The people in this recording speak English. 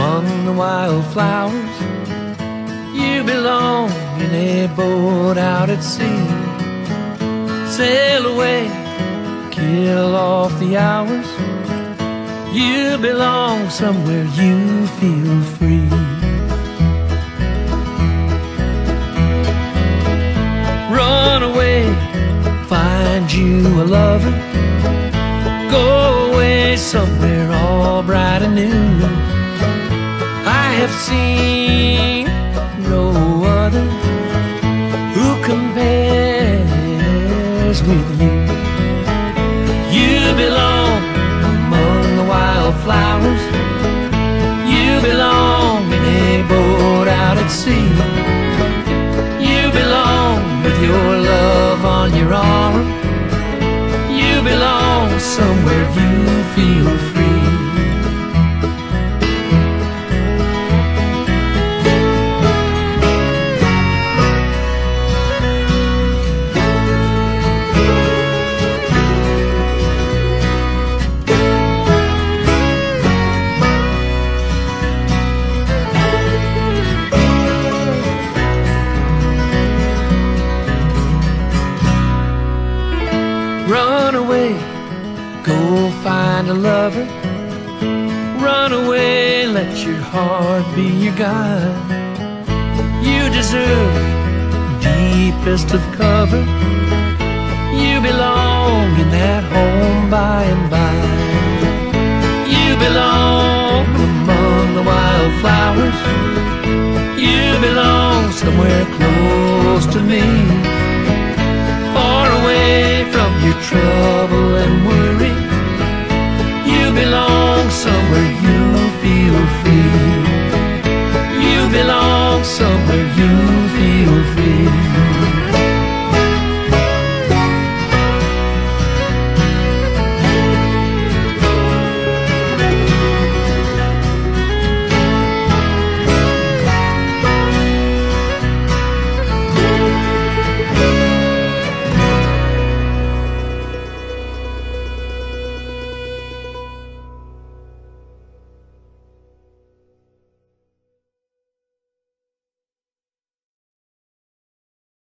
Among the wildflowers. You belong in a boat out at sea. Sail away, kill off the hours. You belong somewhere you feel free. Run away, find you a lover. Go away somewhere all bright and new. Have seen no other who compares with you. You belong among the wildflowers. Go find a lover. Run away, let your heart be your guide. You deserve deepest of cover. You belong in that home by and by. You belong among the wildflowers. You belong somewhere close to me far away from your trouble